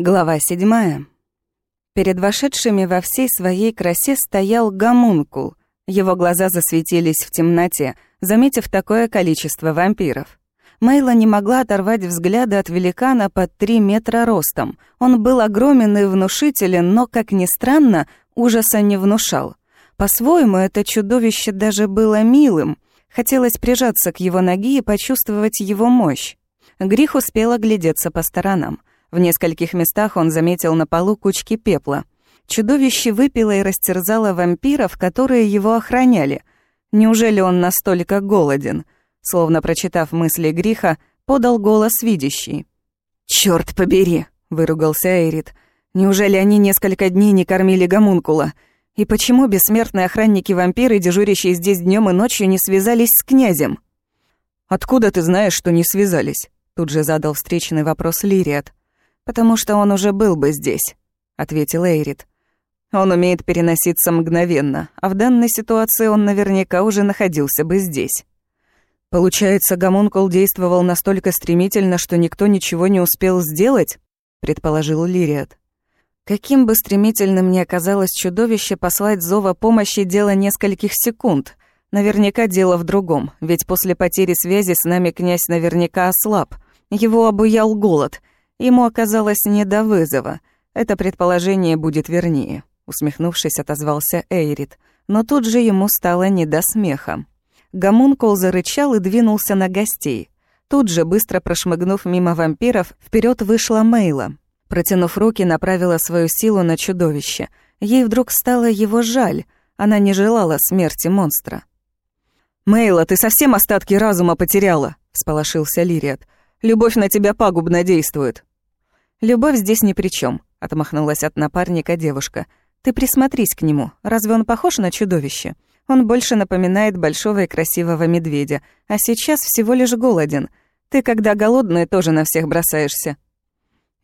Глава седьмая. Перед вошедшими во всей своей красе стоял гомункул. Его глаза засветились в темноте, заметив такое количество вампиров. Мейла не могла оторвать взгляда от великана под три метра ростом. Он был огромен и внушителен, но, как ни странно, ужаса не внушал. По-своему, это чудовище даже было милым. Хотелось прижаться к его ноге и почувствовать его мощь. Грих успел оглядеться по сторонам. В нескольких местах он заметил на полу кучки пепла. Чудовище выпило и растерзало вампиров, которые его охраняли. Неужели он настолько голоден? Словно прочитав мысли Гриха, подал голос видящий. «Чёрт побери!» — выругался Эйрит. «Неужели они несколько дней не кормили гомункула? И почему бессмертные охранники-вампиры, дежурящие здесь днем и ночью, не связались с князем?» «Откуда ты знаешь, что не связались?» Тут же задал встречный вопрос Лириат. «Потому что он уже был бы здесь», — ответил Эйрит. «Он умеет переноситься мгновенно, а в данной ситуации он наверняка уже находился бы здесь». «Получается, гомункул действовал настолько стремительно, что никто ничего не успел сделать?» — предположил Лириат. Каким бы стремительным ни оказалось чудовище, послать зова помощи дело нескольких секунд. Наверняка дело в другом, ведь после потери связи с нами князь наверняка ослаб. Его обуял голод, Ему оказалось не до вызова. Это предположение будет вернее. Усмехнувшись, отозвался Эйрит. Но тут же ему стало не до смеха. Гомункул зарычал и двинулся на гостей. Тут же, быстро прошмыгнув мимо вампиров, вперед вышла Мейла. Протянув руки, направила свою силу на чудовище. Ей вдруг стало его жаль. Она не желала смерти монстра. «Мейла, ты совсем остатки разума потеряла!» — всполошился Лириат. «Любовь на тебя пагубно действует». «Любовь здесь ни при чем, отмахнулась от напарника девушка. «Ты присмотрись к нему. Разве он похож на чудовище? Он больше напоминает большого и красивого медведя, а сейчас всего лишь голоден. Ты, когда голодный, тоже на всех бросаешься».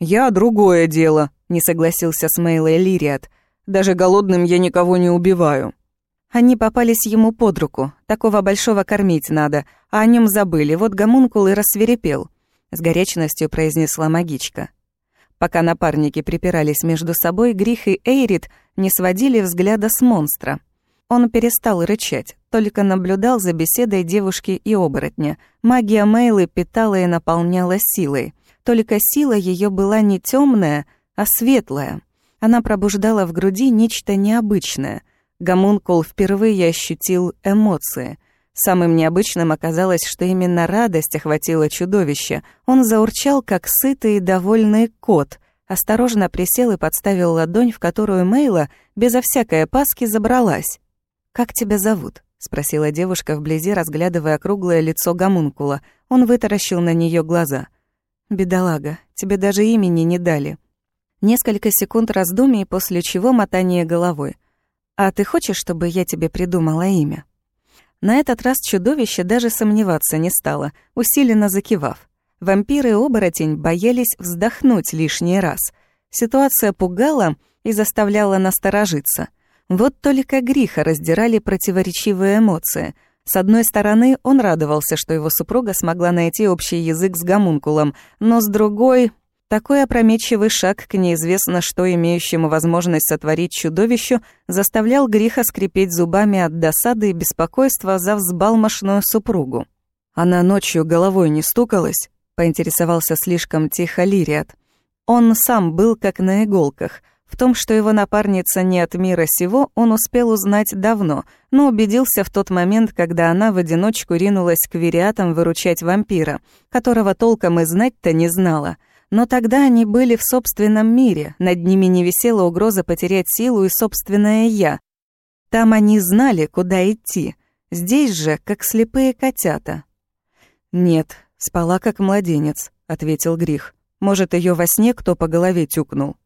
«Я другое дело», — не согласился с Мейлой Лириат. «Даже голодным я никого не убиваю». Они попались ему под руку. Такого большого кормить надо, а о нем забыли. Вот гомункул и рассверепел. С горячностью произнесла магичка. Пока напарники припирались между собой, Грих и Эйрит не сводили взгляда с монстра. Он перестал рычать, только наблюдал за беседой девушки и оборотня. Магия Мейлы питала и наполняла силой. Только сила ее была не темная, а светлая. Она пробуждала в груди нечто необычное. Гомункул впервые ощутил эмоции. Самым необычным оказалось, что именно радость охватила чудовище. Он заурчал, как сытый и довольный кот, осторожно присел и подставил ладонь, в которую Мейла безо всякой опаски забралась. «Как тебя зовут?» — спросила девушка вблизи, разглядывая круглое лицо гомункула. Он вытаращил на нее глаза. «Бедолага, тебе даже имени не дали». Несколько секунд раздумий, после чего мотание головой. «А ты хочешь, чтобы я тебе придумала имя?» На этот раз чудовище даже сомневаться не стало, усиленно закивав. Вампиры и оборотень боялись вздохнуть лишний раз. Ситуация пугала и заставляла насторожиться. Вот только Гриха раздирали противоречивые эмоции. С одной стороны, он радовался, что его супруга смогла найти общий язык с гомункулом, но с другой такой опрометчивый шаг к неизвестно что имеющему возможность сотворить чудовищу заставлял Гриха скрипеть зубами от досады и беспокойства за взбалмошную супругу. Она ночью головой не стукалась, поинтересовался слишком тихо Лириат. Он сам был как на иголках. В том, что его напарница не от мира сего, он успел узнать давно, но убедился в тот момент, когда она в одиночку ринулась к вериатам выручать вампира, которого толком и знать-то не знала — но тогда они были в собственном мире, над ними не висела угроза потерять силу и собственное «я». Там они знали, куда идти. Здесь же, как слепые котята. «Нет, спала как младенец», — ответил Грих. «Может, ее во сне кто по голове тюкнул?»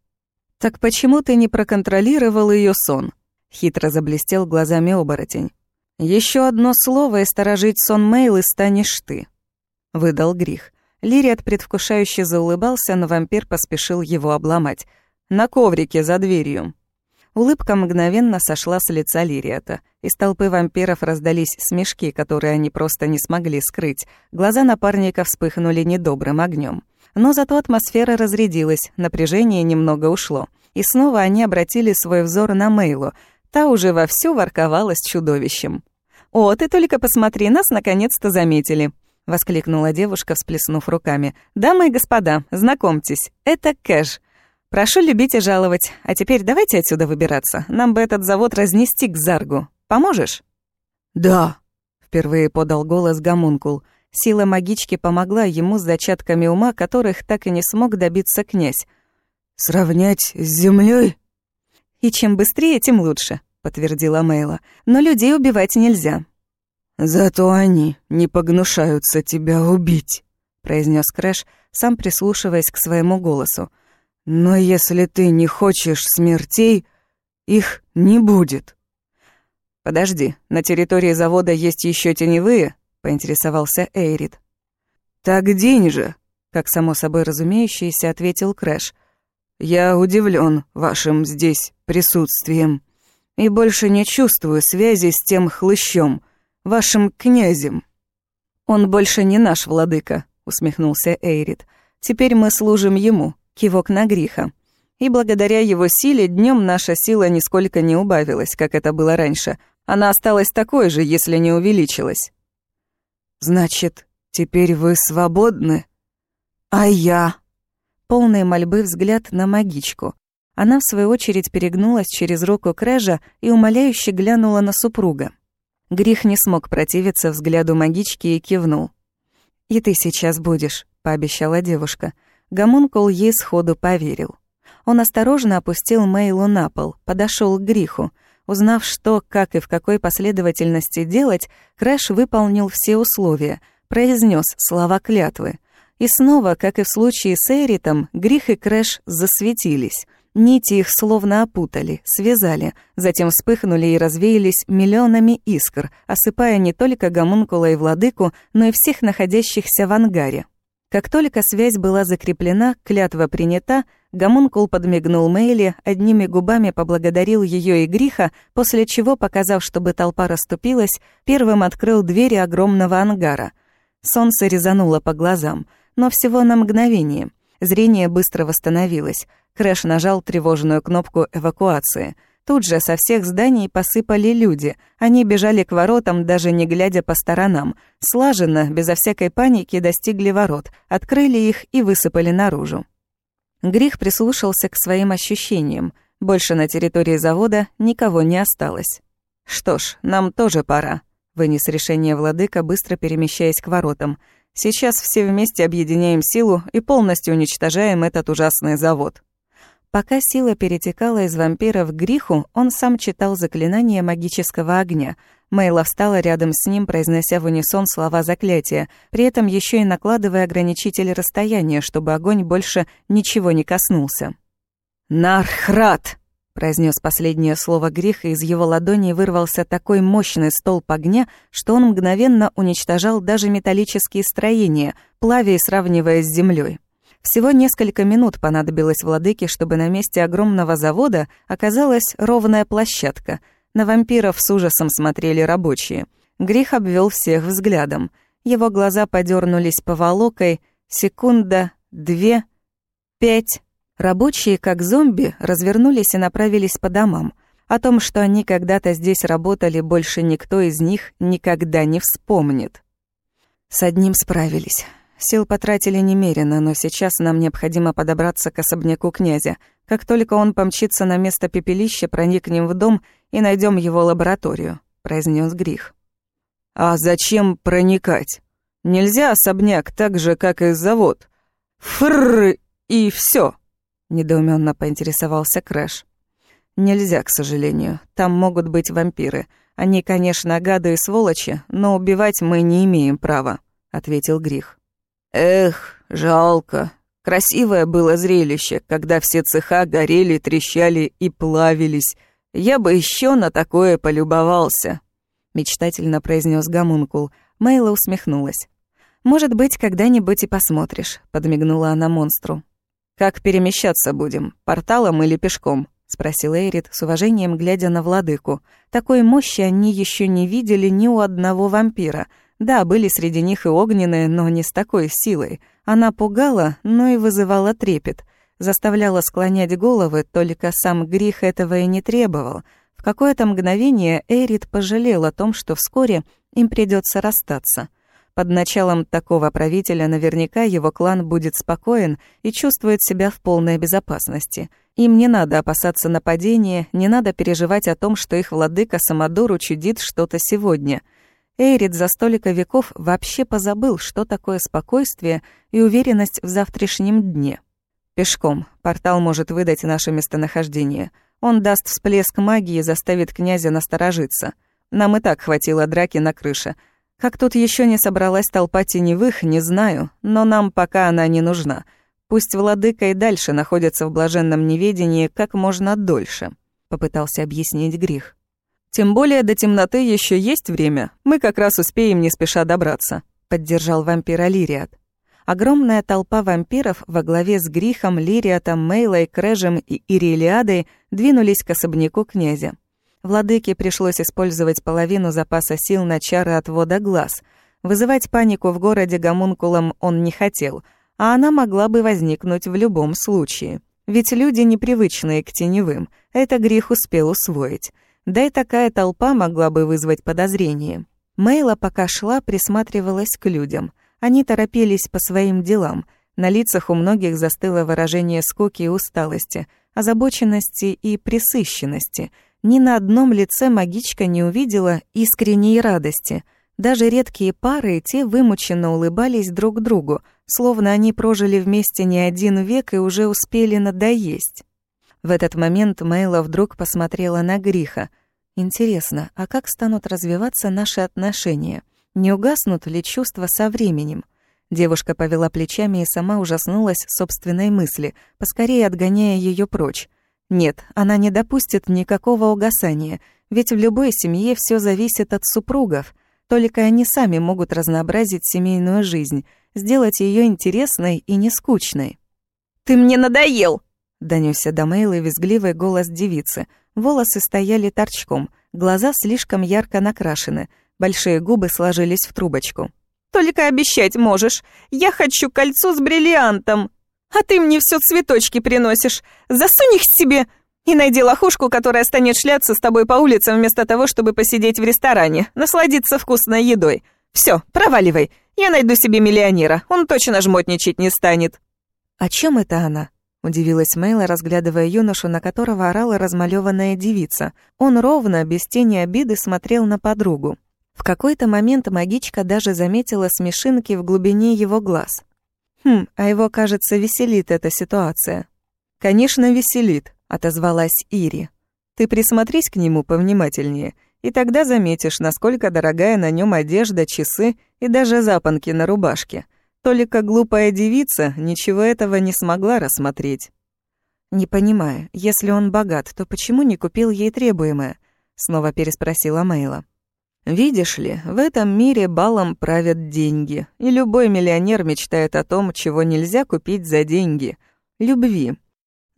«Так почему ты не проконтролировал ее сон?» — хитро заблестел глазами оборотень. Еще одно слово, и сторожить сон Мейлы станешь ты», — выдал Грих. Лириат предвкушающе заулыбался, но вампир поспешил его обломать. «На коврике за дверью». Улыбка мгновенно сошла с лица Лириата. Из толпы вампиров раздались смешки, которые они просто не смогли скрыть. Глаза напарника вспыхнули недобрым огнем. Но зато атмосфера разрядилась, напряжение немного ушло. И снова они обратили свой взор на Мейлу. Та уже вовсю ворковала с чудовищем. «О, ты только посмотри, нас наконец-то заметили!» — воскликнула девушка, всплеснув руками. «Дамы и господа, знакомьтесь, это Кэш. Прошу любить и жаловать. А теперь давайте отсюда выбираться. Нам бы этот завод разнести к Заргу. Поможешь?» «Да», — впервые подал голос Гомункул. Сила магички помогла ему с зачатками ума, которых так и не смог добиться князь. «Сравнять с землей? «И чем быстрее, тем лучше», — подтвердила Мейла. «Но людей убивать нельзя». «Зато они не погнушаются тебя убить», — произнес Крэш, сам прислушиваясь к своему голосу. «Но если ты не хочешь смертей, их не будет». «Подожди, на территории завода есть еще теневые?» — поинтересовался Эйрит. «Так день же», — как само собой разумеющееся ответил Крэш. «Я удивлен вашим здесь присутствием и больше не чувствую связи с тем хлыщом, вашим князем». «Он больше не наш владыка», — усмехнулся Эйрит. «Теперь мы служим ему, кивок на Гриха. И благодаря его силе днем наша сила нисколько не убавилась, как это было раньше. Она осталась такой же, если не увеличилась». «Значит, теперь вы свободны? А я?» Полные мольбы взгляд на магичку. Она, в свою очередь, перегнулась через руку Крэжа и умоляюще глянула на супруга. Грих не смог противиться взгляду магички и кивнул. «И ты сейчас будешь», — пообещала девушка. Гомункул ей сходу поверил. Он осторожно опустил Мейлу на пол, подошел к Гриху — Узнав, что, как и в какой последовательности делать, Крэш выполнил все условия, произнес слова клятвы. И снова, как и в случае с Эйритом, Грих и Крэш засветились. Нити их словно опутали, связали, затем вспыхнули и развеялись миллионами искр, осыпая не только гомункула и владыку, но и всех находящихся в ангаре. Как только связь была закреплена, клятва принята, Гомункул подмигнул Мейле, одними губами поблагодарил ее и Гриха, после чего, показав, чтобы толпа расступилась, первым открыл двери огромного ангара. Солнце резануло по глазам, но всего на мгновение. Зрение быстро восстановилось. Крэш нажал тревожную кнопку эвакуации. Тут же со всех зданий посыпали люди. Они бежали к воротам, даже не глядя по сторонам. Слаженно, безо всякой паники, достигли ворот, открыли их и высыпали наружу. Грих прислушался к своим ощущениям. Больше на территории завода никого не осталось. «Что ж, нам тоже пора», — вынес решение владыка, быстро перемещаясь к воротам. «Сейчас все вместе объединяем силу и полностью уничтожаем этот ужасный завод». Пока сила перетекала из вампира в Гриху, он сам читал заклинание магического огня — Мейла встала рядом с ним, произнося в унисон слова заклятия, при этом еще и накладывая ограничитель расстояния, чтобы огонь больше ничего не коснулся. «Нархрат!» — произнес последнее слово греха, и из его ладони вырвался такой мощный столб огня, что он мгновенно уничтожал даже металлические строения, плавя и сравнивая с землей. Всего несколько минут понадобилось владыке, чтобы на месте огромного завода оказалась ровная площадка — на вампиров с ужасом смотрели рабочие. Грих обвел всех взглядом. Его глаза подернулись поволокой. Секунда, две, пять. Рабочие, как зомби, развернулись и направились по домам. О том, что они когда-то здесь работали, больше никто из них никогда не вспомнит. С одним справились. Сил потратили немерено, но сейчас нам необходимо подобраться к особняку князя. Как только он помчится на место пепелища, проникнем в дом и найдем его лабораторию», — произнес Грих. «А зачем проникать? Нельзя особняк так же, как и завод. Фрррр, и все. Недоуменно поинтересовался Крэш. «Нельзя, к сожалению. Там могут быть вампиры. Они, конечно, гады и сволочи, но убивать мы не имеем права», — ответил Грих. Эх, жалко. Красивое было зрелище, когда все цеха горели, трещали и плавились. Я бы еще на такое полюбовался. Мечтательно произнес Гамункул. Мейла усмехнулась. «Может быть, когда-нибудь и посмотришь», — подмигнула она монстру. «Как перемещаться будем, порталом или пешком?» — спросил Эйрит, с уважением глядя на владыку. Такой мощи они еще не видели ни у одного вампира — Да, были среди них и огненные, но не с такой силой. Она пугала, но и вызывала трепет. Заставляла склонять головы, только сам грех этого и не требовал. В какое-то мгновение Эрит пожалел о том, что вскоре им придется расстаться. Под началом такого правителя наверняка его клан будет спокоен и чувствует себя в полной безопасности. Им не надо опасаться нападения, не надо переживать о том, что их владыка Самодор учудит что-то сегодня. Эйрид за столько веков вообще позабыл, что такое спокойствие и уверенность в завтрашнем дне. Пешком. Портал может выдать наше местонахождение. Он даст всплеск магии и заставит князя насторожиться. Нам и так хватило драки на крыше — как тут еще не собралась толпа теневых, не знаю, но нам пока она не нужна. Пусть владыка и дальше находится в блаженном неведении как можно дольше», — попытался объяснить Грих. «Тем более до темноты еще есть время, мы как раз успеем не спеша добраться», — поддержал вампир Лириат. Огромная толпа вампиров во главе с Грихом, Лириатом, Мейлой, Крэжем и Ирилиадой двинулись к особняку князя. Владыке пришлось использовать половину запаса сил на чары отвода глаз. Вызывать панику в городе гомункулом он не хотел, а она могла бы возникнуть в любом случае. Ведь люди непривычные к теневым, это грех успел усвоить. Да и такая толпа могла бы вызвать подозрение. Мейла пока шла, присматривалась к людям. Они торопились по своим делам. На лицах у многих застыло выражение скуки и усталости, озабоченности и пресыщенности — ни на одном лице магичка не увидела искренней радости. Даже редкие пары, те вымученно улыбались друг другу, словно они прожили вместе не один век и уже успели надоесть. В этот момент Мейла вдруг посмотрела на Гриха. «Интересно, а как станут развиваться наши отношения? Не угаснут ли чувства со временем?» Девушка повела плечами и сама ужаснулась собственной мысли, поскорее отгоняя ее прочь. Нет, она не допустит никакого угасания, ведь в любой семье все зависит от супругов. Только они сами могут разнообразить семейную жизнь, сделать ее интересной и не скучной. «Ты мне надоел!» — донёсся до Мейлы визгливый голос девицы. Волосы стояли торчком, глаза слишком ярко накрашены, большие губы сложились в трубочку. «Только обещать можешь. Я хочу кольцо с бриллиантом!» А ты мне все цветочки приносишь. Засунь их себе и найди лохушку, которая станет шляться с тобой по улицам вместо того, чтобы посидеть в ресторане, насладиться вкусной едой. Все, проваливай. Я найду себе миллионера. Он точно жмотничать не станет. О чем это она? Удивилась Мейла, разглядывая юношу, на которого орала размалеванная девица. Он ровно, без тени обиды, смотрел на подругу. В какой-то момент магичка даже заметила смешинки в глубине его глаз. Хм, а его, кажется, веселит эта ситуация. Конечно, веселит, отозвалась Ири. Ты присмотрись к нему повнимательнее, и тогда заметишь, насколько дорогая на нем одежда, часы и даже запонки на рубашке. Только глупая девица ничего этого не смогла рассмотреть. «Не понимаю, если он богат, то почему не купил ей требуемое?» — снова переспросила Мейла. Видишь ли, в этом мире балом правят деньги, и любой миллионер мечтает о том, чего нельзя купить за деньги — любви.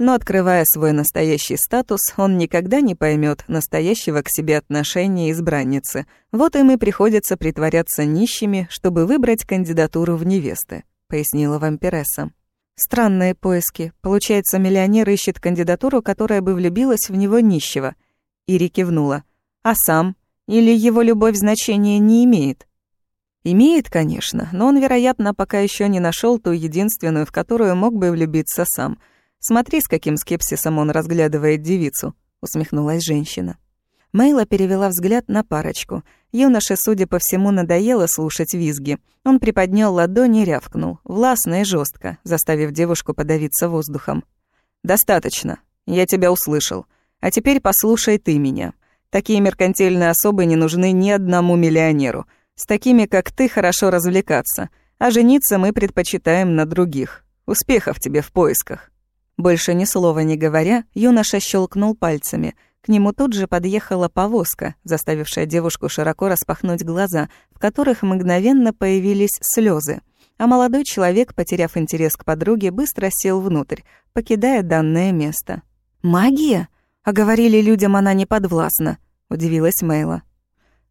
Но открывая свой настоящий статус, он никогда не поймет настоящего к себе отношения избранницы. Вот им и приходится притворяться нищими, чтобы выбрать кандидатуру в невесты, пояснила вампиресса. Странные поиски. Получается, миллионер ищет кандидатуру, которая бы влюбилась в него нищего. Ири кивнула. А сам или его любовь значения не имеет? Имеет, конечно, но он, вероятно, пока еще не нашел ту единственную, в которую мог бы влюбиться сам. Смотри, с каким скепсисом он разглядывает девицу, усмехнулась женщина. Мейла перевела взгляд на парочку. Юноше, судя по всему, надоело слушать визги. Он приподнял ладонь и рявкнул, властно и жестко, заставив девушку подавиться воздухом. «Достаточно. Я тебя услышал. А теперь послушай ты меня. Такие меркантильные особы не нужны ни одному миллионеру. С такими, как ты, хорошо развлекаться. А жениться мы предпочитаем на других. Успехов тебе в поисках». Больше ни слова не говоря, юноша щелкнул пальцами. К нему тут же подъехала повозка, заставившая девушку широко распахнуть глаза, в которых мгновенно появились слезы. А молодой человек, потеряв интерес к подруге, быстро сел внутрь, покидая данное место. «Магия?» А говорили людям, она не подвластна, удивилась Мейла.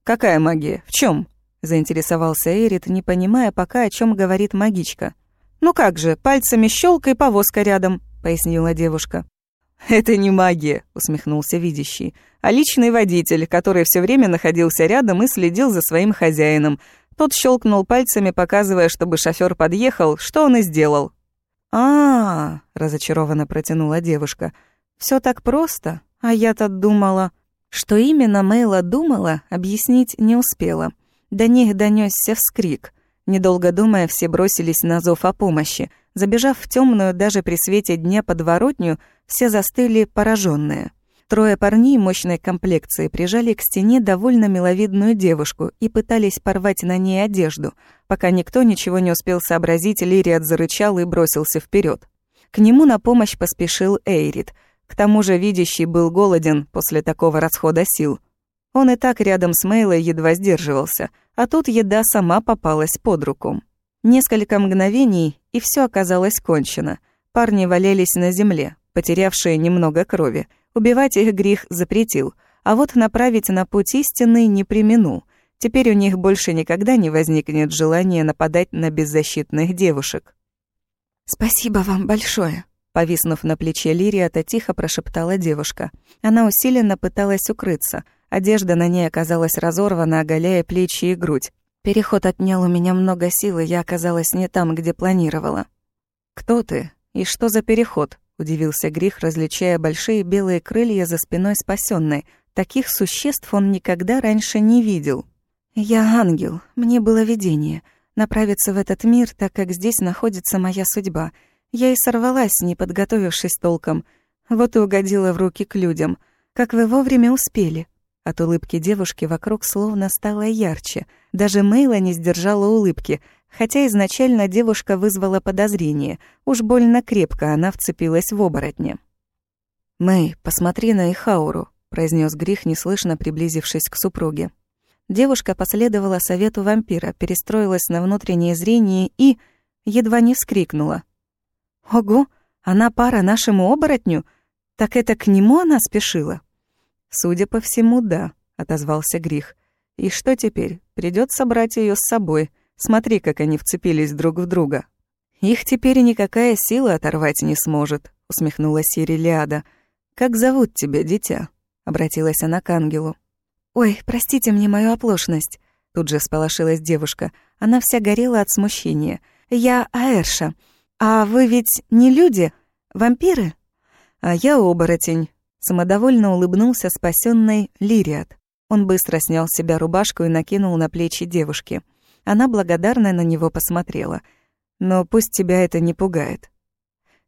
Какая магия? В чем? — заинтересовался Эрит, не понимая пока, о чем говорит магичка. «Ну как же, пальцами щелкай, повозка рядом», — пояснила девушка. «Это не магия», — усмехнулся видящий, «а личный водитель, который все время находился рядом и следил за своим хозяином. Тот щелкнул пальцами, показывая, чтобы шофер подъехал, что он и сделал». «А-а-а», разочарованно протянула девушка, все так просто, а я-то думала...» Что именно Мэйла думала, объяснить не успела. До них донесся вскрик. Недолго думая, все бросились на зов о помощи. Забежав в темную даже при свете дня подворотню, все застыли пораженные. Трое парней мощной комплекции прижали к стене довольно миловидную девушку и пытались порвать на ней одежду. Пока никто ничего не успел сообразить, Лириат зарычал и бросился вперед. К нему на помощь поспешил Эйрит. К тому же видящий был голоден после такого расхода сил. Он и так рядом с Мейлой едва сдерживался, а тут еда сама попалась под руку. Несколько мгновений, и все оказалось кончено. Парни валялись на земле, потерявшие немного крови. Убивать их грех запретил, а вот направить на путь истины не применул. Теперь у них больше никогда не возникнет желания нападать на беззащитных девушек. «Спасибо вам большое», Повиснув на плече Лириата, тихо прошептала девушка. Она усиленно пыталась укрыться. Одежда на ней оказалась разорвана, оголяя плечи и грудь. Переход отнял у меня много сил, и я оказалась не там, где планировала. «Кто ты? И что за переход?» — удивился Грих, различая большие белые крылья за спиной спасенной. Таких существ он никогда раньше не видел. «Я ангел. Мне было видение. Направиться в этот мир, так как здесь находится моя судьба — я и сорвалась, не подготовившись толком. Вот и угодила в руки к людям. Как вы вовремя успели. От улыбки девушки вокруг словно стало ярче. Даже Мейла не сдержала улыбки, хотя изначально девушка вызвала подозрение. Уж больно крепко она вцепилась в оборотне. «Мэй, посмотри на Ихауру», — произнес Грих, неслышно приблизившись к супруге. Девушка последовала совету вампира, перестроилась на внутреннее зрение и... едва не вскрикнула. Ого, она пара нашему оборотню? Так это к нему она спешила? Судя по всему, да, отозвался Грих. И что теперь? Придется брать ее с собой. Смотри, как они вцепились друг в друга. Их теперь никакая сила оторвать не сможет, усмехнулась Сирилиада. Как зовут тебя, дитя? обратилась она к ангелу. Ой, простите мне мою оплошность, тут же сполошилась девушка. Она вся горела от смущения. Я Аэрша. «А вы ведь не люди, вампиры?» «А я оборотень», — самодовольно улыбнулся спасенный Лириат. Он быстро снял с себя рубашку и накинул на плечи девушки. Она благодарно на него посмотрела. «Но пусть тебя это не пугает».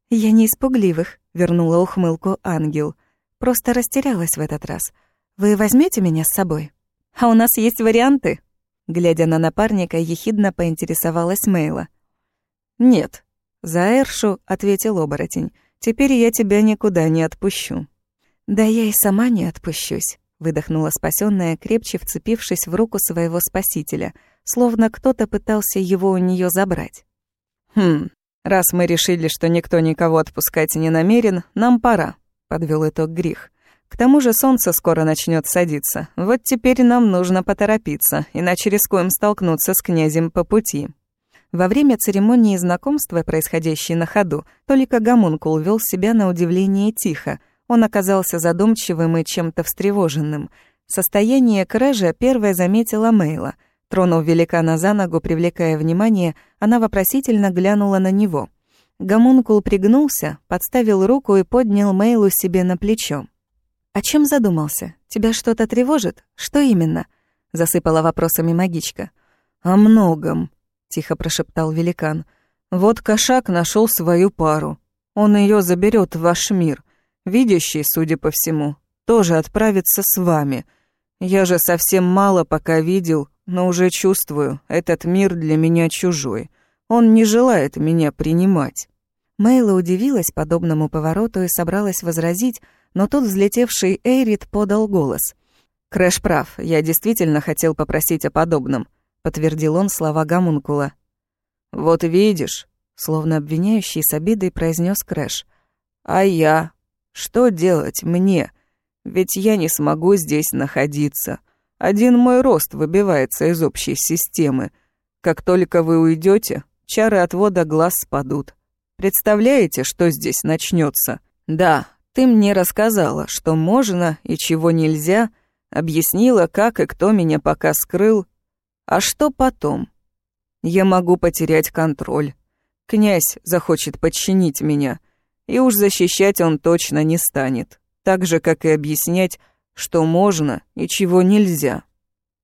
«Я не испугливых», — вернула ухмылку ангел. «Просто растерялась в этот раз. Вы возьмете меня с собой?» «А у нас есть варианты?» Глядя на напарника, ехидно поинтересовалась Мейла. «Нет», «За Эршу», — ответил оборотень, — «теперь я тебя никуда не отпущу». «Да я и сама не отпущусь», — выдохнула спасенная, крепче вцепившись в руку своего спасителя, словно кто-то пытался его у нее забрать. «Хм, раз мы решили, что никто никого отпускать не намерен, нам пора», — подвел итог Грих. «К тому же солнце скоро начнет садиться. Вот теперь нам нужно поторопиться, иначе рискуем столкнуться с князем по пути». Во время церемонии знакомства, происходящей на ходу, только гомункул вел себя на удивление тихо. Он оказался задумчивым и чем-то встревоженным. Состояние Крэжа первая заметила Мейла. Тронув великана за ногу, привлекая внимание, она вопросительно глянула на него. Гомункул пригнулся, подставил руку и поднял Мейлу себе на плечо. «О чем задумался? Тебя что-то тревожит? Что именно?» — засыпала вопросами магичка. «О многом», тихо прошептал великан. Вот кошак нашел свою пару. Он ее заберет в ваш мир. Видящий, судя по всему, тоже отправится с вами. Я же совсем мало пока видел, но уже чувствую, этот мир для меня чужой. Он не желает меня принимать. Мейла удивилась подобному повороту и собралась возразить, но тут взлетевший Эйрит подал голос. «Крэш прав, я действительно хотел попросить о подобном подтвердил он слова гомункула. Вот видишь, словно обвиняющий с обидой произнес Крэш. А я? Что делать мне? Ведь я не смогу здесь находиться. Один мой рост выбивается из общей системы. Как только вы уйдете, чары отвода глаз спадут. Представляете, что здесь начнется? Да, ты мне рассказала, что можно и чего нельзя, объяснила, как и кто меня пока скрыл. А что потом? Я могу потерять контроль. Князь захочет подчинить меня, и уж защищать он точно не станет, так же, как и объяснять, что можно и чего нельзя.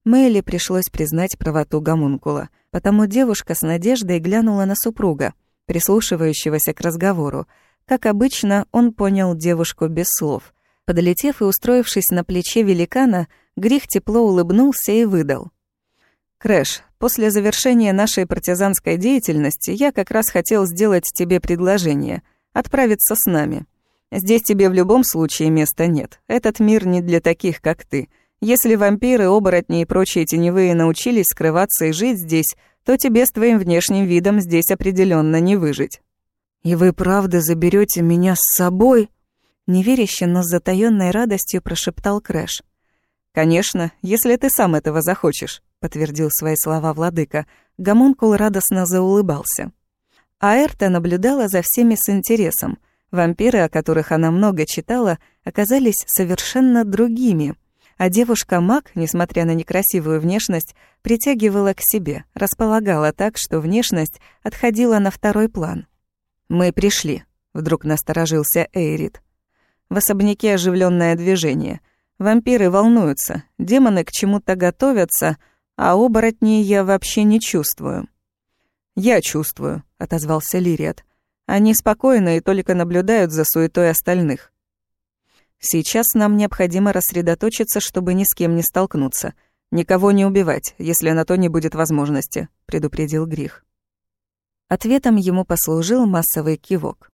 Мэйли пришлось признать правоту гомункула, потому девушка с надеждой глянула на супруга, прислушивающегося к разговору. Как обычно, он понял девушку без слов. Подлетев и устроившись на плече великана, Грих тепло улыбнулся и выдал. «Крэш, после завершения нашей партизанской деятельности я как раз хотел сделать тебе предложение — отправиться с нами. Здесь тебе в любом случае места нет. Этот мир не для таких, как ты. Если вампиры, оборотни и прочие теневые научились скрываться и жить здесь, то тебе с твоим внешним видом здесь определенно не выжить. И вы правда заберете меня с собой? Неверяще, но с затаённой радостью прошептал Крэш. Конечно, если ты сам этого захочешь, подтвердил свои слова владыка. Гомункул радостно заулыбался. Аэрта наблюдала за всеми с интересом. Вампиры, о которых она много читала, оказались совершенно другими — а девушка-маг, несмотря на некрасивую внешность, притягивала к себе, располагала так, что внешность отходила на второй план. «Мы пришли», — вдруг насторожился Эйрит. В особняке оживленное движение. Вампиры волнуются, демоны к чему-то готовятся, а оборотней я вообще не чувствую. «Я чувствую», — отозвался Лириат. «Они спокойны и только наблюдают за суетой остальных. Сейчас нам необходимо рассредоточиться, чтобы ни с кем не столкнуться. Никого не убивать, если на то не будет возможности», — предупредил Грих. Ответом ему послужил массовый кивок.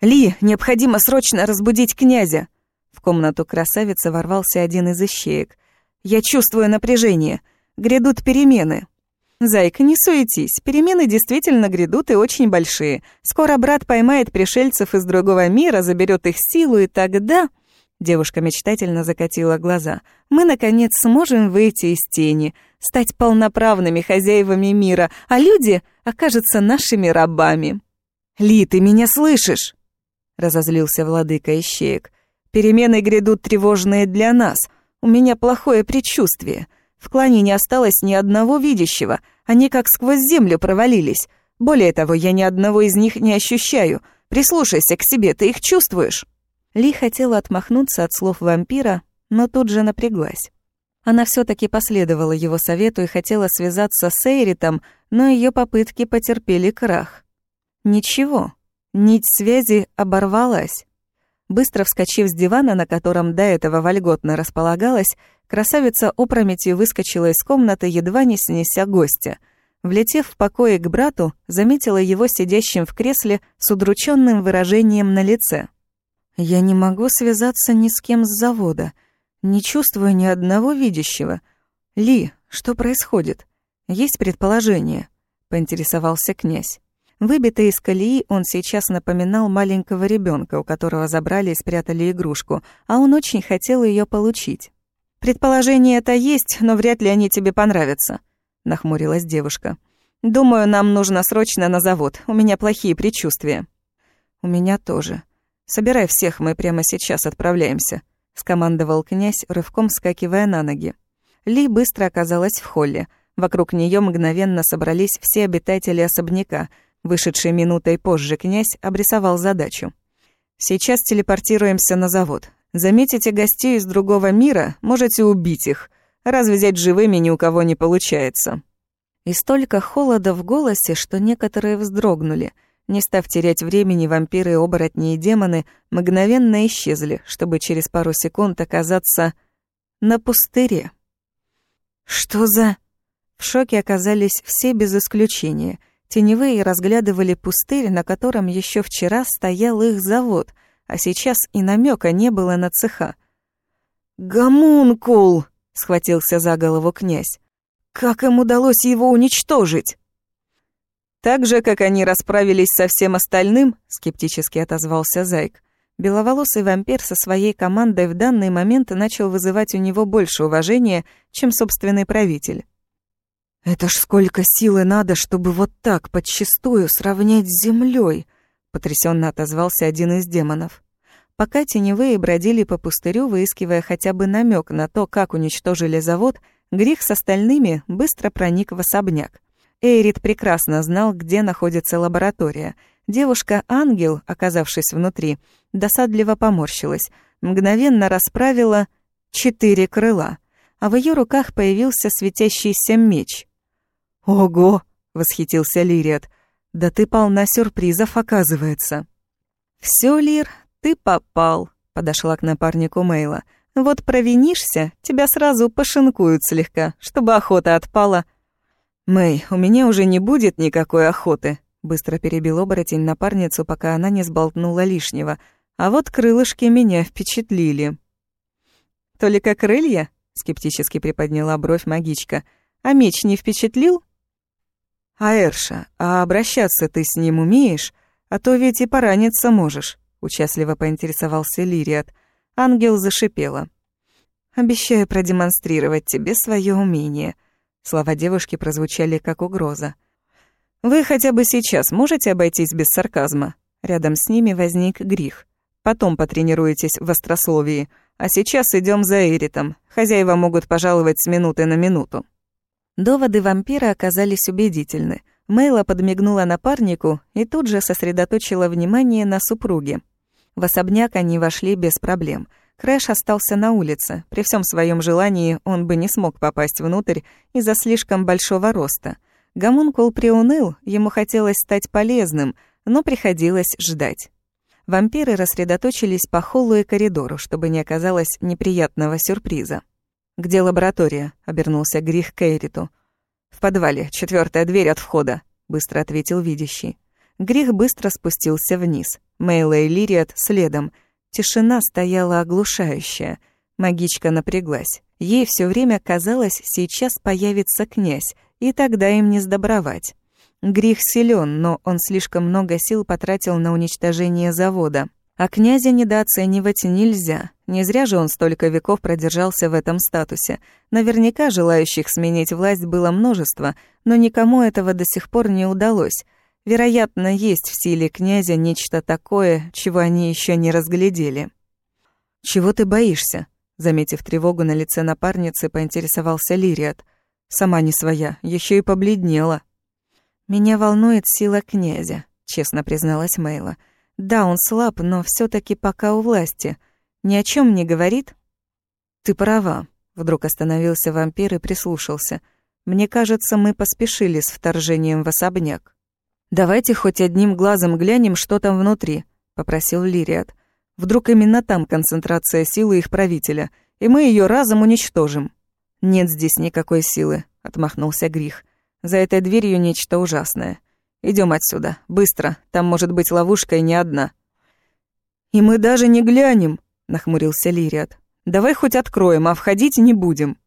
«Ли, необходимо срочно разбудить князя!» В комнату красавицы ворвался один из ищеек. «Я чувствую напряжение. Грядут перемены». «Зайка, не суетись, перемены действительно грядут и очень большие. Скоро брат поймает пришельцев из другого мира, заберет их силу, и тогда...» Девушка мечтательно закатила глаза. «Мы, наконец, сможем выйти из тени, стать полноправными хозяевами мира, а люди окажутся нашими рабами». «Ли, ты меня слышишь?» — разозлился владыка Ищеек. «Перемены грядут тревожные для нас. У меня плохое предчувствие. В клане не осталось ни одного видящего, они как сквозь землю провалились. Более того, я ни одного из них не ощущаю. Прислушайся к себе, ты их чувствуешь?» Ли хотела отмахнуться от слов вампира, но тут же напряглась. Она все таки последовала его совету и хотела связаться с Эйритом, но ее попытки потерпели крах. Ничего, нить связи оборвалась. Быстро вскочив с дивана, на котором до этого вольготно располагалась, красавица опрометью выскочила из комнаты, едва не снеся гостя. Влетев в покое к брату, заметила его сидящим в кресле с удрученным выражением на лице. «Я не могу связаться ни с кем с завода. Не чувствую ни одного видящего. Ли, что происходит? Есть предположение?» — поинтересовался князь. Выбитый из колеи, он сейчас напоминал маленького ребенка, у которого забрали и спрятали игрушку, а он очень хотел ее получить. «Предположение это есть, но вряд ли они тебе понравятся», — нахмурилась девушка. «Думаю, нам нужно срочно на завод. У меня плохие предчувствия». «У меня тоже. Собирай всех, мы прямо сейчас отправляемся», — скомандовал князь, рывком скакивая на ноги. Ли быстро оказалась в холле. Вокруг нее мгновенно собрались все обитатели особняка — Вышедший минутой позже князь обрисовал задачу. «Сейчас телепортируемся на завод. Заметите гостей из другого мира, можете убить их. Разве взять живыми ни у кого не получается». И столько холода в голосе, что некоторые вздрогнули. Не став терять времени, вампиры, оборотни и демоны мгновенно исчезли, чтобы через пару секунд оказаться на пустыре. «Что за...» В шоке оказались все без исключения — Теневые разглядывали пустырь, на котором еще вчера стоял их завод, а сейчас и намека не было на цеха. «Гомункул!» — схватился за голову князь. «Как им удалось его уничтожить?» «Так же, как они расправились со всем остальным», — скептически отозвался Зайк. Беловолосый вампир со своей командой в данный момент начал вызывать у него больше уважения, чем собственный правитель. «Это ж сколько силы надо, чтобы вот так подчистую сравнять с землей!» — потрясенно отозвался один из демонов. Пока теневые бродили по пустырю, выискивая хотя бы намек на то, как уничтожили завод, Грих с остальными быстро проник в особняк. Эйрит прекрасно знал, где находится лаборатория. Девушка-ангел, оказавшись внутри, досадливо поморщилась, мгновенно расправила четыре крыла, а в ее руках появился светящийся меч. «Ого!» — восхитился Лириат. «Да ты полна сюрпризов, оказывается». «Всё, Лир, ты попал», — подошла к напарнику Мейла. «Вот провинишься, тебя сразу пошинкуют слегка, чтобы охота отпала». «Мэй, у меня уже не будет никакой охоты», — быстро перебил оборотень напарницу, пока она не сболтнула лишнего. «А вот крылышки меня впечатлили». «Только крылья?» — скептически приподняла бровь магичка. «А меч не впечатлил?» «Аэрша, а обращаться ты с ним умеешь? А то ведь и пораниться можешь», — участливо поинтересовался Лириат. Ангел зашипела. «Обещаю продемонстрировать тебе свое умение». Слова девушки прозвучали как угроза. «Вы хотя бы сейчас можете обойтись без сарказма?» Рядом с ними возник грих. «Потом потренируетесь в острословии, а сейчас идем за Эритом. Хозяева могут пожаловать с минуты на минуту». Доводы вампира оказались убедительны. Мейла подмигнула напарнику и тут же сосредоточила внимание на супруге. В особняк они вошли без проблем. Крэш остался на улице. При всем своем желании он бы не смог попасть внутрь из-за слишком большого роста. Гомункул приуныл, ему хотелось стать полезным, но приходилось ждать. Вампиры рассредоточились по холлу и коридору, чтобы не оказалось неприятного сюрприза. «Где лаборатория?» — обернулся Грих к Эйриту. «В подвале, четвертая дверь от входа», — быстро ответил видящий. Грих быстро спустился вниз. Мейла и Лириат следом. Тишина стояла оглушающая. Магичка напряглась. Ей все время казалось, сейчас появится князь, и тогда им не сдобровать. Грих силен, но он слишком много сил потратил на уничтожение завода. А князя недооценивать нельзя. Не зря же он столько веков продержался в этом статусе. Наверняка желающих сменить власть было множество, но никому этого до сих пор не удалось. Вероятно, есть в силе князя нечто такое, чего они еще не разглядели. «Чего ты боишься?» Заметив тревогу на лице напарницы, поинтересовался Лириат. «Сама не своя, еще и побледнела». «Меня волнует сила князя», — честно призналась Мейла. «Да, он слаб, но все таки пока у власти» ни о чем не говорит?» «Ты права», — вдруг остановился вампир и прислушался. «Мне кажется, мы поспешили с вторжением в особняк». «Давайте хоть одним глазом глянем, что там внутри», — попросил Лириат. «Вдруг именно там концентрация силы их правителя, и мы ее разом уничтожим». «Нет здесь никакой силы», — отмахнулся Грих. «За этой дверью нечто ужасное. Идем отсюда, быстро, там может быть ловушка и не одна». «И мы даже не глянем», нахмурился Лириат. «Давай хоть откроем, а входить не будем».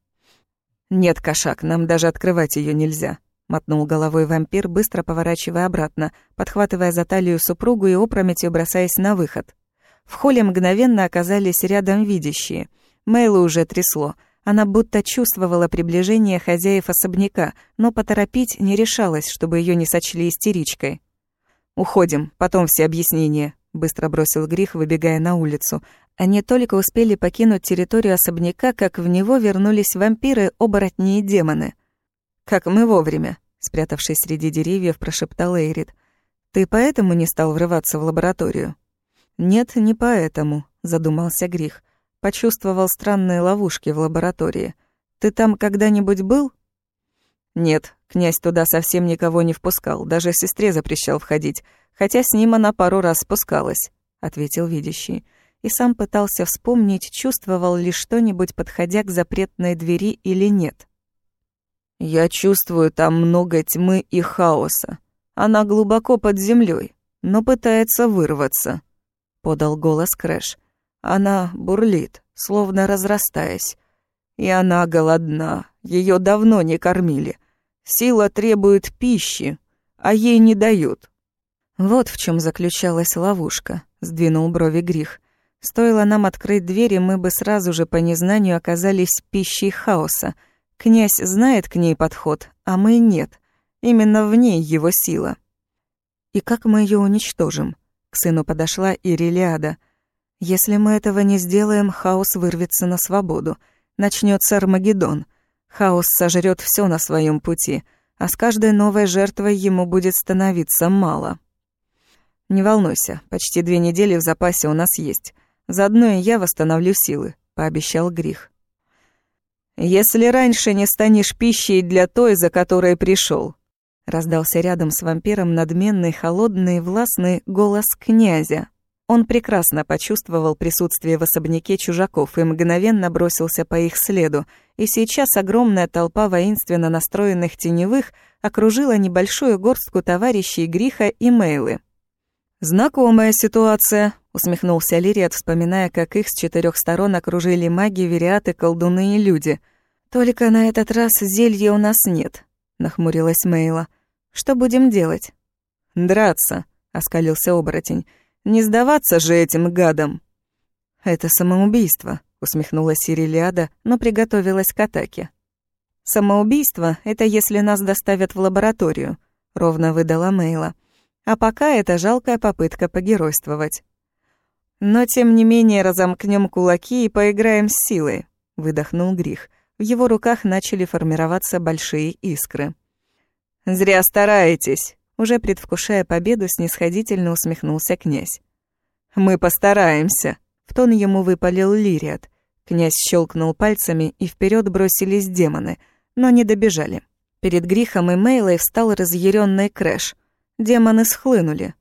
«Нет, кошак, нам даже открывать ее нельзя», — мотнул головой вампир, быстро поворачивая обратно, подхватывая за талию супругу и опрометью бросаясь на выход. В холле мгновенно оказались рядом видящие. Мэйлу уже трясло. Она будто чувствовала приближение хозяев особняка, но поторопить не решалась, чтобы ее не сочли истеричкой. «Уходим, потом все объяснения», — быстро бросил Грих, выбегая на улицу, они только успели покинуть территорию особняка, как в него вернулись вампиры, оборотни и демоны. «Как мы вовремя», — спрятавшись среди деревьев, прошептал Эйрит. «Ты поэтому не стал врываться в лабораторию?» «Нет, не поэтому», — задумался Грих. «Почувствовал странные ловушки в лаборатории. Ты там когда-нибудь был?» «Нет, князь туда совсем никого не впускал, даже сестре запрещал входить, хотя с ним она пару раз спускалась», — ответил видящий и сам пытался вспомнить, чувствовал ли что-нибудь, подходя к запретной двери или нет. «Я чувствую там много тьмы и хаоса. Она глубоко под землей, но пытается вырваться», — подал голос Крэш. «Она бурлит, словно разрастаясь. И она голодна, ее давно не кормили. Сила требует пищи, а ей не дают». «Вот в чем заключалась ловушка», — сдвинул брови Грих. Стоило нам открыть двери, мы бы сразу же по незнанию оказались пищей хаоса. Князь знает к ней подход, а мы нет. Именно в ней его сила. И как мы ее уничтожим? К сыну подошла Ирилиада. Если мы этого не сделаем, хаос вырвется на свободу. Начнется Армагеддон. Хаос сожрет все на своем пути, а с каждой новой жертвой ему будет становиться мало. Не волнуйся, почти две недели в запасе у нас есть. Заодно и я восстановлю силы, пообещал Грих. Если раньше не станешь пищей для той, за которой пришел, раздался рядом с вампиром надменный, холодный, властный голос князя. Он прекрасно почувствовал присутствие в особняке чужаков и мгновенно бросился по их следу, и сейчас огромная толпа воинственно настроенных теневых окружила небольшую горстку товарищей Гриха и Мейлы. «Знакомая ситуация», — усмехнулся Лириат, вспоминая, как их с четырех сторон окружили маги, вериаты, колдуны и люди. «Только на этот раз зелья у нас нет», — нахмурилась Мейла. «Что будем делать?» «Драться», — оскалился оборотень. Не сдаваться же этим гадам. Это самоубийство, усмехнулась Сирилиада, но приготовилась к атаке. Самоубийство — это если нас доставят в лабораторию, ровно выдала Мейла. А пока это жалкая попытка погеройствовать. Но тем не менее разомкнем кулаки и поиграем с силой, выдохнул Грих. В его руках начали формироваться большие искры. «Зря стараетесь», уже предвкушая победу, снисходительно усмехнулся князь. «Мы постараемся», — в тон ему выпалил Лириат. Князь щелкнул пальцами, и вперед бросились демоны, но не добежали. Перед Грихом и Мейлой встал разъяренный Крэш. Демоны схлынули.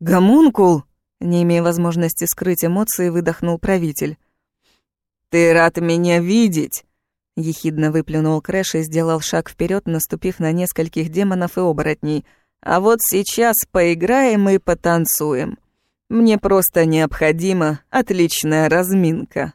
«Гомункул!» — не имея возможности скрыть эмоции, выдохнул правитель. «Ты рад меня видеть!» Ехидно выплюнул Крэш и сделал шаг вперед, наступив на нескольких демонов и оборотней. «А вот сейчас поиграем и потанцуем. Мне просто необходима отличная разминка».